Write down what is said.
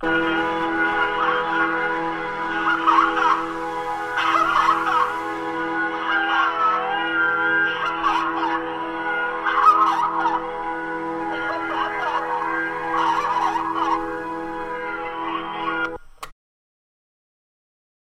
Bye.